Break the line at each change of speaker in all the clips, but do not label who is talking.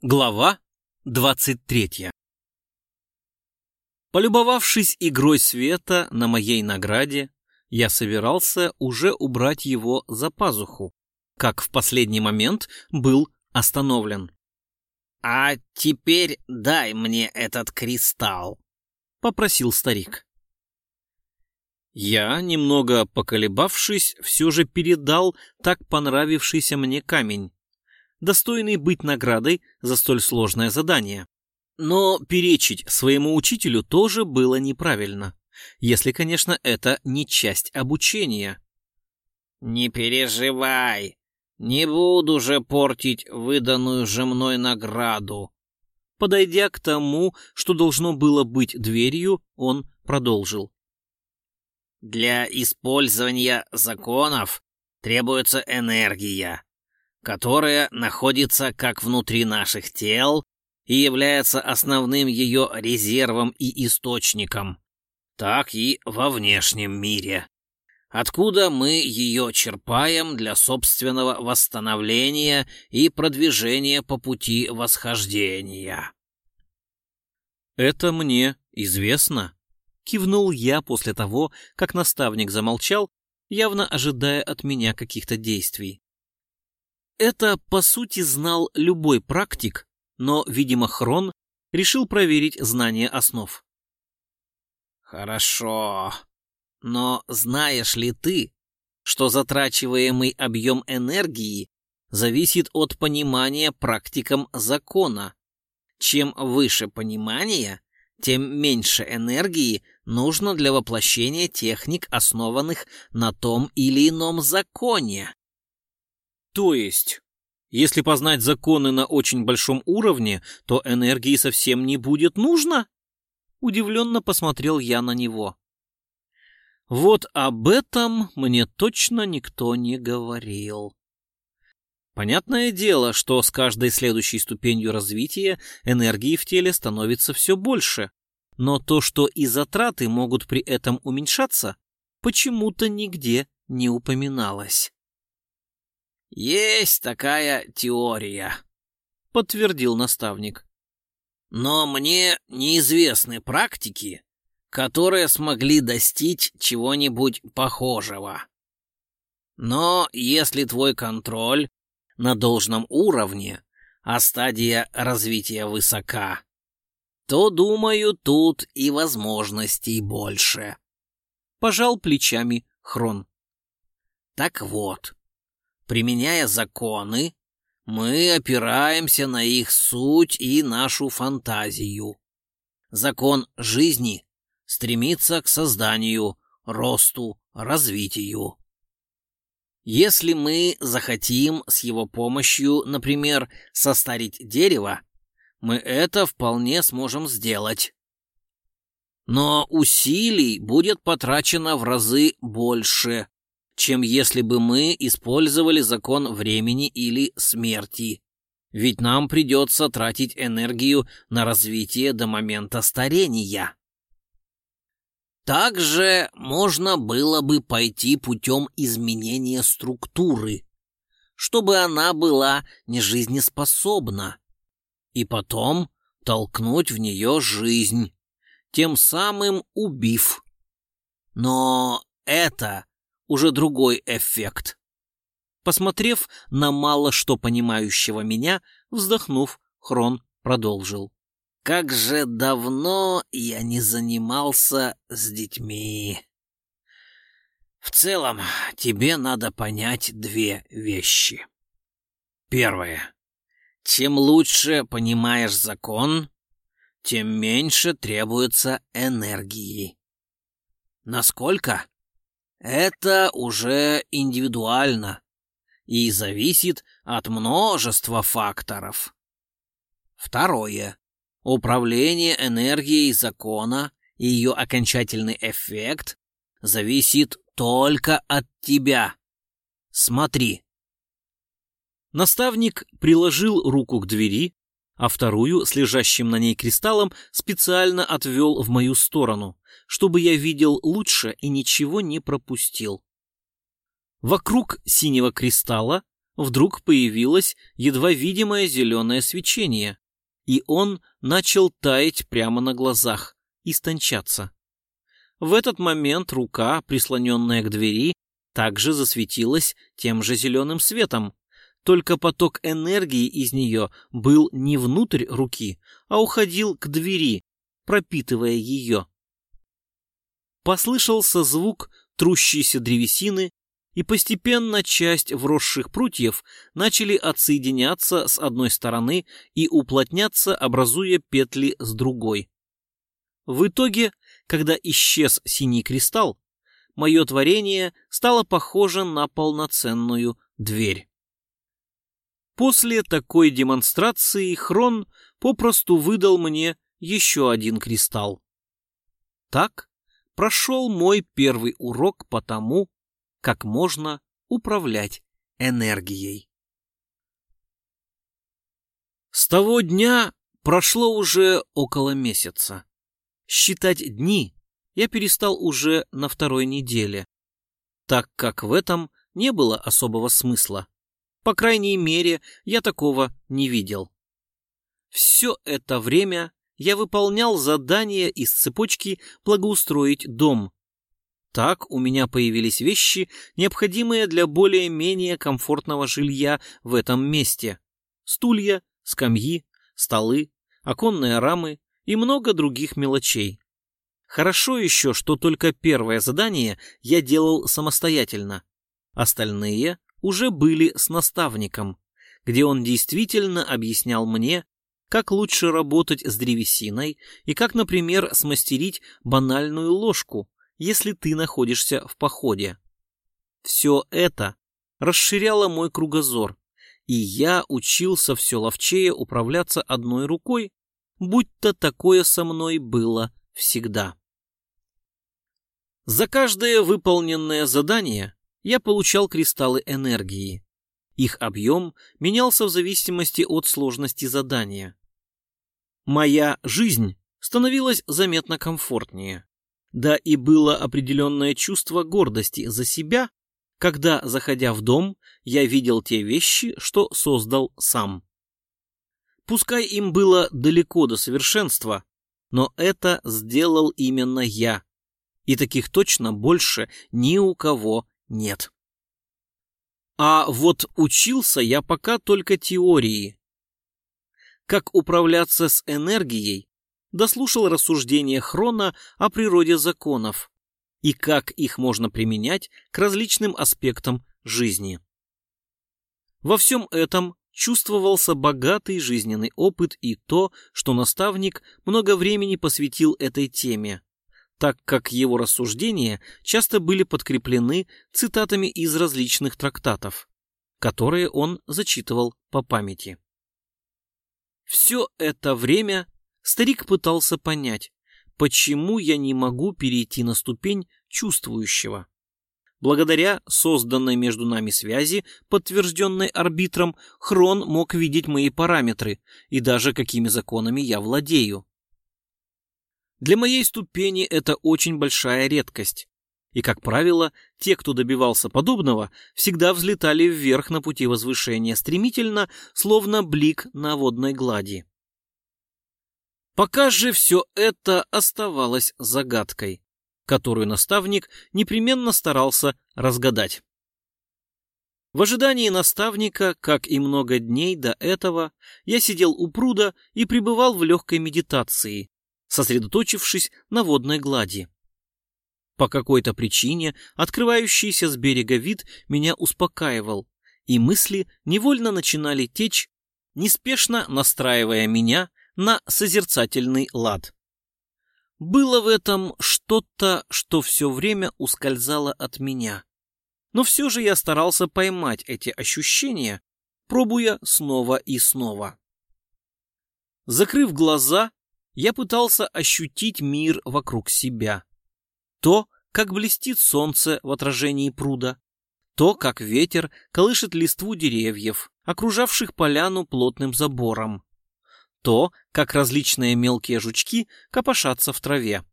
Глава 23 Полюбовавшись игрой света на моей награде, я собирался уже убрать его за пазуху, как в последний момент был остановлен.
«А теперь дай мне этот кристалл», — попросил старик.
Я, немного поколебавшись, все же передал так понравившийся мне камень, достойный быть наградой за столь сложное задание. Но перечить своему учителю тоже было неправильно, если, конечно, это не часть обучения.
«Не переживай, не буду же портить выданную же мной награду».
Подойдя к тому, что должно было быть дверью, он продолжил.
«Для использования законов требуется энергия которая находится как внутри наших тел и является основным ее резервом и источником, так и во внешнем мире, откуда мы ее черпаем для собственного восстановления и продвижения по пути восхождения.
«Это мне известно», — кивнул я после того, как наставник замолчал, явно ожидая от меня каких-то действий. Это, по сути, знал любой практик, но, видимо, Хрон решил проверить знание основ.
«Хорошо. Но знаешь ли ты, что затрачиваемый объем энергии зависит от понимания практикам закона? Чем выше понимание, тем меньше энергии нужно для воплощения техник, основанных на том или ином законе.
То есть, если познать законы на очень большом уровне, то энергии совсем не будет нужно? Удивленно посмотрел я на него. Вот об этом мне точно никто не говорил. Понятное дело, что с каждой следующей ступенью развития энергии в теле становится все больше, но то, что и затраты могут при этом уменьшаться, почему-то нигде не упоминалось.
«Есть такая теория», — подтвердил наставник. «Но мне неизвестны практики, которые смогли достичь чего-нибудь похожего. Но если твой контроль на должном уровне, а стадия развития высока, то, думаю, тут и возможностей больше.
Пожал плечами Хрон.
Так вот, Применяя законы, мы опираемся на их суть и нашу фантазию. Закон жизни стремится к созданию, росту, развитию. Если мы захотим с его помощью, например, состарить дерево, мы это вполне сможем сделать. Но усилий будет потрачено в разы больше, чем если бы мы использовали закон времени или смерти. Ведь нам придется тратить энергию на развитие до момента старения. Также можно было бы пойти путем изменения структуры, чтобы она была нежизнеспособна, и потом толкнуть в нее жизнь, тем самым убив. Но это уже другой эффект. Посмотрев на мало что понимающего меня, вздохнув, Хрон продолжил. «Как же давно я не занимался с детьми!» В целом, тебе надо понять две вещи. Первое. Чем лучше понимаешь закон, тем меньше требуется энергии. Насколько? Это уже индивидуально и зависит от множества факторов. Второе. Управление энергией закона и ее окончательный эффект зависит только от тебя. Смотри.
Наставник приложил руку к двери, а вторую с лежащим на ней кристаллом специально отвел в мою сторону, чтобы я видел лучше и ничего не пропустил. Вокруг синего кристалла вдруг появилось едва видимое зеленое свечение, и он начал таять прямо на глазах, истончаться. В этот момент рука, прислоненная к двери, также засветилась тем же зеленым светом, только поток энергии из нее был не внутрь руки, а уходил к двери, пропитывая ее. Послышался звук трущейся древесины, и постепенно часть вросших прутьев начали отсоединяться с одной стороны и уплотняться, образуя петли с другой. В итоге, когда исчез синий кристалл, мое творение стало похоже на полноценную дверь. После такой демонстрации Хрон попросту выдал мне еще один кристалл. Так прошел мой первый урок по тому, как можно управлять энергией. С того дня прошло уже около месяца. Считать дни я перестал уже на второй неделе, так как в этом не было особого смысла. По крайней мере, я такого не видел. Все это время я выполнял задание из цепочки «Благоустроить дом». Так у меня появились вещи, необходимые для более-менее комфортного жилья в этом месте. Стулья, скамьи, столы, оконные рамы и много других мелочей. Хорошо еще, что только первое задание я делал самостоятельно. Остальные уже были с наставником, где он действительно объяснял мне, как лучше работать с древесиной и как, например, смастерить банальную ложку, если ты находишься в походе. Все это расширяло мой кругозор, и я учился все ловчее управляться одной рукой, будь-то такое со мной было всегда. За каждое выполненное задание я получал кристаллы энергии. Их объем менялся в зависимости от сложности задания. Моя жизнь становилась заметно комфортнее. Да и было определенное чувство гордости за себя, когда, заходя в дом, я видел те вещи, что создал сам. Пускай им было далеко до совершенства, но это сделал именно я, и таких точно больше ни у кого нет. А вот учился я пока только теории. Как управляться с энергией, дослушал рассуждения Хрона о природе законов и как их можно применять к различным аспектам жизни. Во всем этом чувствовался богатый жизненный опыт и то, что наставник много времени посвятил этой теме так как его рассуждения часто были подкреплены цитатами из различных трактатов, которые он зачитывал по памяти. Все это время старик пытался понять, почему я не могу перейти на ступень чувствующего. Благодаря созданной между нами связи, подтвержденной арбитром, Хрон мог видеть мои параметры и даже какими законами я владею. Для моей ступени это очень большая редкость. И, как правило, те, кто добивался подобного, всегда взлетали вверх на пути возвышения стремительно, словно блик на водной глади. Пока же все это оставалось загадкой, которую наставник непременно старался разгадать. В ожидании наставника, как и много дней до этого, я сидел у пруда и пребывал в легкой медитации, сосредоточившись на водной глади. По какой-то причине открывающийся с берега вид меня успокаивал, и мысли невольно начинали течь, неспешно настраивая меня на созерцательный лад. Было в этом что-то, что все время ускользало от меня. Но все же я старался поймать эти ощущения, пробуя снова и снова. Закрыв глаза, я пытался ощутить мир вокруг себя. То, как блестит солнце в отражении пруда, то, как ветер колышет листву деревьев, окружавших поляну плотным забором, то, как различные мелкие жучки копошатся в траве.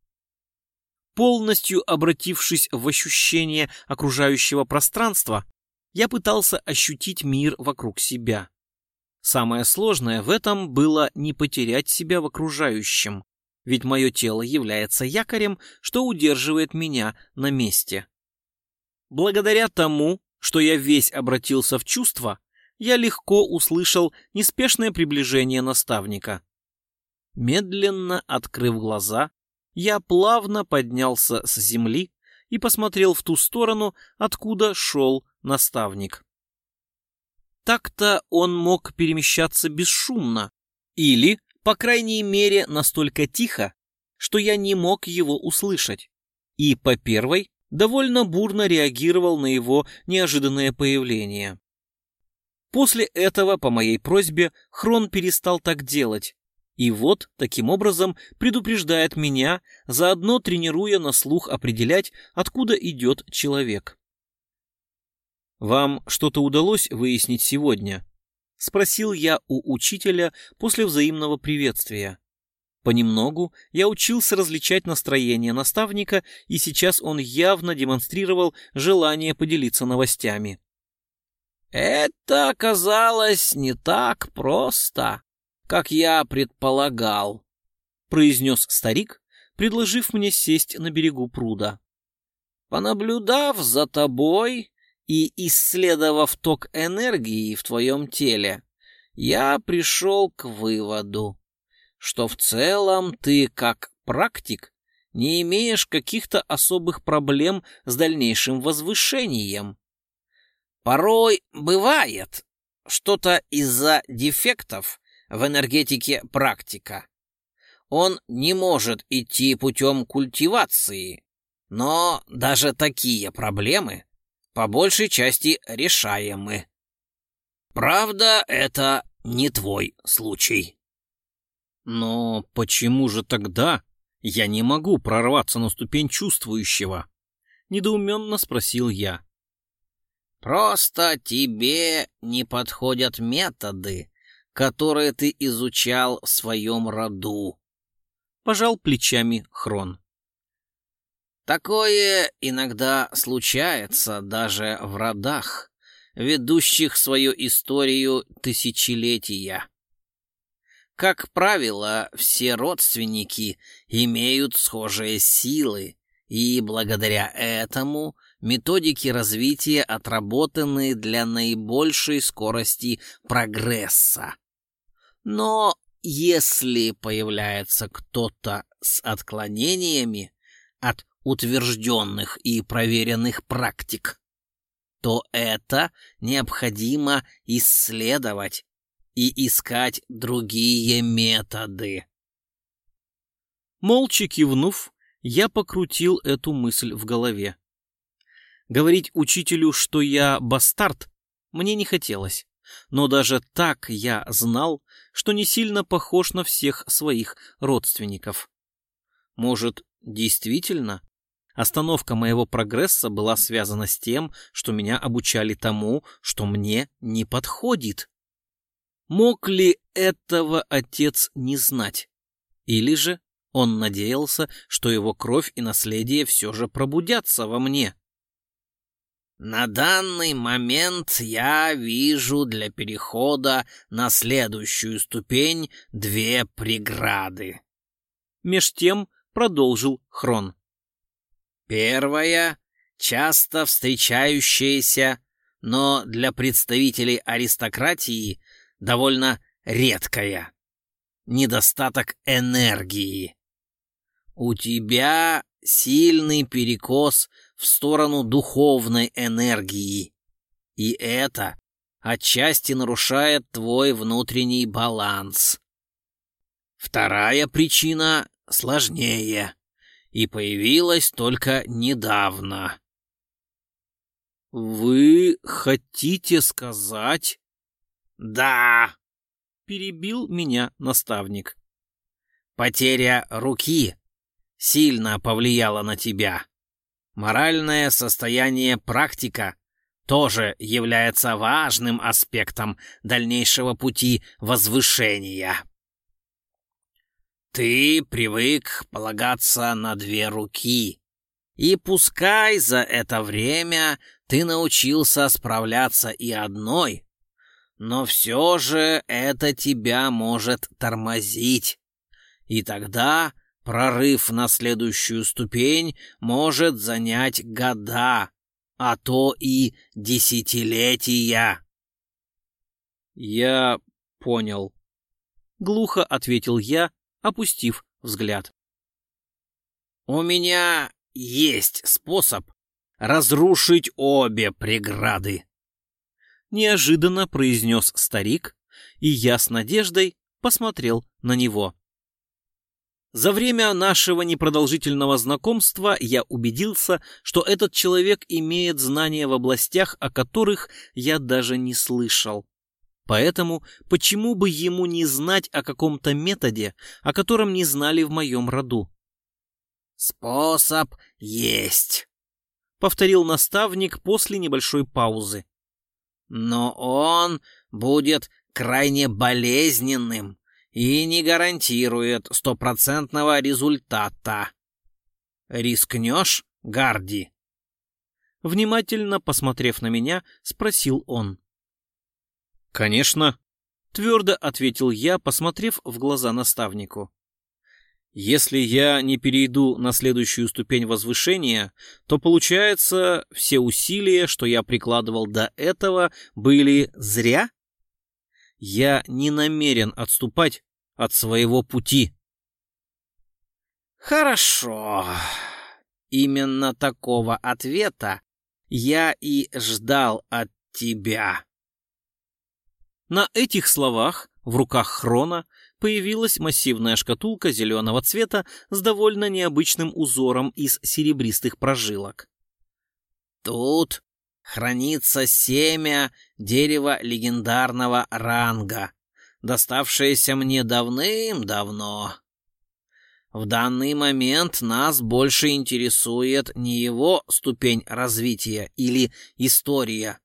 Полностью обратившись в ощущение окружающего пространства, я пытался ощутить мир вокруг себя. Самое сложное в этом было не потерять себя в окружающем, ведь мое тело является якорем, что удерживает меня на месте. Благодаря тому, что я весь обратился в чувство, я легко услышал неспешное приближение наставника. Медленно открыв глаза, я плавно поднялся с земли и посмотрел в ту сторону, откуда шел наставник. Так-то он мог перемещаться бесшумно, или, по крайней мере, настолько тихо, что я не мог его услышать. И по первой довольно бурно реагировал на его неожиданное появление. После этого, по моей просьбе, Хрон перестал так делать, и вот, таким образом, предупреждает меня, заодно тренируя на слух определять, откуда идет человек. «Вам что-то удалось выяснить сегодня?» — спросил я у учителя после взаимного приветствия. Понемногу я учился различать настроение наставника, и сейчас он явно демонстрировал желание поделиться новостями.
«Это оказалось не так просто», как я предполагал», — произнес старик, предложив мне сесть на берегу пруда. «Понаблюдав за тобой и исследовав ток энергии в твоем теле, я пришел к выводу, что в целом ты, как практик, не имеешь каких-то особых проблем с дальнейшим возвышением. Порой бывает что-то из-за дефектов в энергетике практика. Он не может идти путем культивации, но даже такие проблемы по большей части решаемы. Правда, это не твой случай.
Но почему же тогда я не могу прорваться на ступень чувствующего? Недоуменно спросил я.
Просто тебе не подходят методы, которые ты изучал в своем роду.
Пожал плечами Хрон.
Такое иногда случается даже в родах, ведущих свою историю тысячелетия. Как правило, все родственники имеют схожие силы, и благодаря этому методики развития отработаны для наибольшей скорости прогресса. Но если появляется кто-то с отклонениями от утвержденных и проверенных практик, то это необходимо исследовать и искать другие методы.
Молча кивнув, я покрутил эту мысль в голове. Говорить учителю, что я бастард, мне не хотелось. Но даже так я знал, что не сильно похож на всех своих родственников. Может, действительно, остановка моего прогресса была связана с тем, что меня обучали тому, что мне не подходит. Мог ли этого отец не знать? Или же он надеялся, что его кровь и наследие все же пробудятся во мне?
На данный момент я вижу для перехода на следующую ступень две преграды.
Меж тем продолжил Хрон.
Первая, часто встречающаяся, но для представителей аристократии довольно редкая. Недостаток энергии. У тебя сильный перекос в сторону духовной энергии. И это отчасти нарушает твой внутренний баланс. Вторая причина сложнее и появилась только недавно.
«Вы хотите сказать?»
«Да!»
— перебил меня наставник.
«Потеря руки сильно повлияла на тебя. Моральное состояние практика тоже является важным аспектом дальнейшего пути возвышения. Ты привык полагаться на две руки, и пускай за это время ты научился справляться и одной, но все же это тебя может тормозить. И тогда прорыв на следующую ступень может занять года, а то и десятилетия.
Я понял. Глухо ответил я, опустив взгляд.
У меня есть способ разрушить обе преграды.
Неожиданно произнес старик, и я с надеждой посмотрел на него. За время нашего непродолжительного знакомства я убедился, что этот человек имеет знания в областях, о которых я даже не слышал. Поэтому почему бы ему не знать о каком-то методе, о котором не знали в моем роду?
«Способ есть», —
повторил наставник после небольшой паузы.
«Но он будет крайне болезненным и не гарантирует стопроцентного результата. Рискнешь, Гарди?»
Внимательно посмотрев на меня, спросил он. «Конечно», — твердо ответил я, посмотрев в глаза наставнику. «Если я не перейду на следующую ступень возвышения, то, получается, все усилия, что я прикладывал до этого, были зря? Я не намерен отступать от своего пути».
«Хорошо. Именно такого ответа я и ждал от тебя».
На этих словах в руках Хрона появилась массивная шкатулка зеленого цвета с довольно необычным узором из серебристых прожилок.
«Тут хранится семя дерева легендарного ранга, доставшееся мне давным-давно. В данный момент нас больше интересует не его ступень развития или история,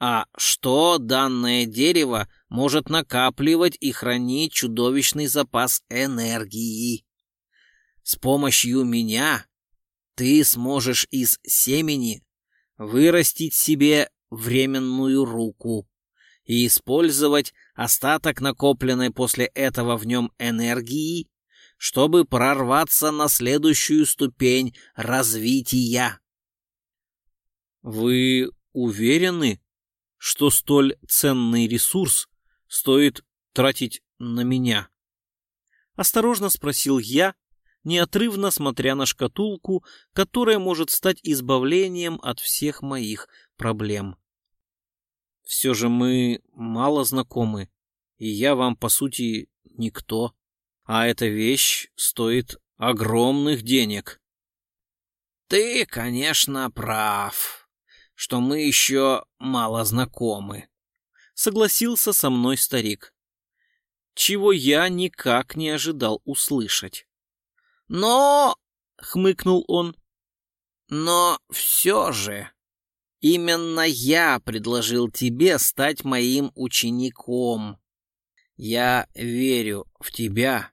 а что данное дерево может накапливать и хранить чудовищный запас энергии. С помощью меня ты сможешь из семени вырастить себе временную руку и использовать остаток накопленной после этого в нем энергии, чтобы прорваться на следующую ступень развития.
Вы уверены, что столь ценный ресурс стоит тратить на меня? Осторожно спросил я, неотрывно смотря на шкатулку, которая может стать избавлением от всех моих проблем. Все же мы мало знакомы, и я вам, по сути, никто, а эта вещь стоит огромных денег.
Ты, конечно, прав, что мы еще мало знакомы.
Согласился со мной старик. Чего я никак не ожидал услышать.
Но...
— хмыкнул он.
Но все же... Именно я предложил тебе стать моим учеником. Я верю в тебя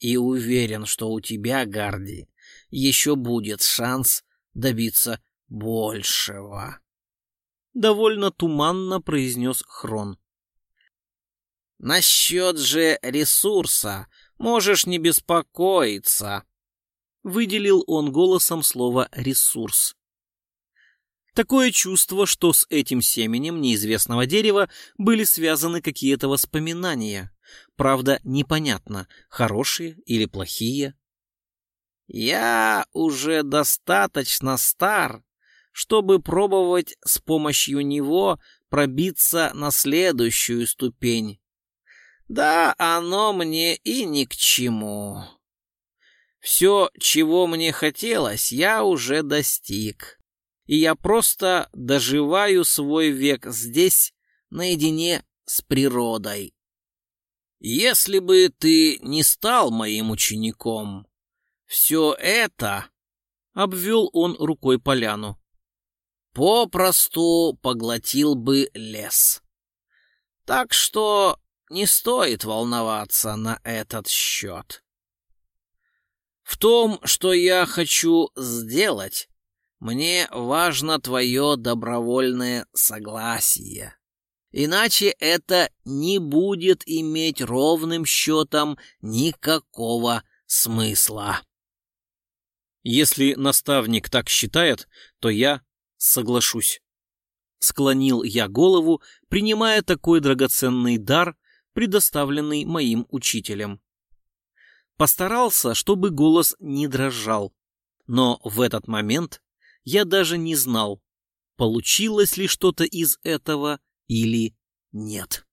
и уверен, что у тебя, Гарди, еще будет шанс добиться большего.
Довольно туманно произнес Хрон.
Насчет же ресурса можешь не беспокоиться.
Выделил он голосом слово «ресурс». Такое чувство, что с этим семенем неизвестного дерева были связаны какие-то воспоминания. Правда, непонятно, хорошие или плохие.
«Я уже достаточно стар, чтобы пробовать с помощью него пробиться на следующую ступень. Да, оно мне и ни к чему. Все, чего мне хотелось, я уже достиг. И я просто доживаю свой век здесь, наедине с природой. Если бы ты не стал моим учеником, все это... Обвел он рукой поляну попросту поглотил бы лес. Так что не стоит волноваться на этот счет. В том, что я хочу сделать, Мне важно твое добровольное согласие. Иначе это не будет иметь ровным счетом никакого смысла.
Если наставник так считает, то я соглашусь. Склонил я голову, принимая такой драгоценный дар, предоставленный моим учителем. Постарался, чтобы голос не дрожал, но в этот момент я даже не знал, получилось ли что-то из этого или нет.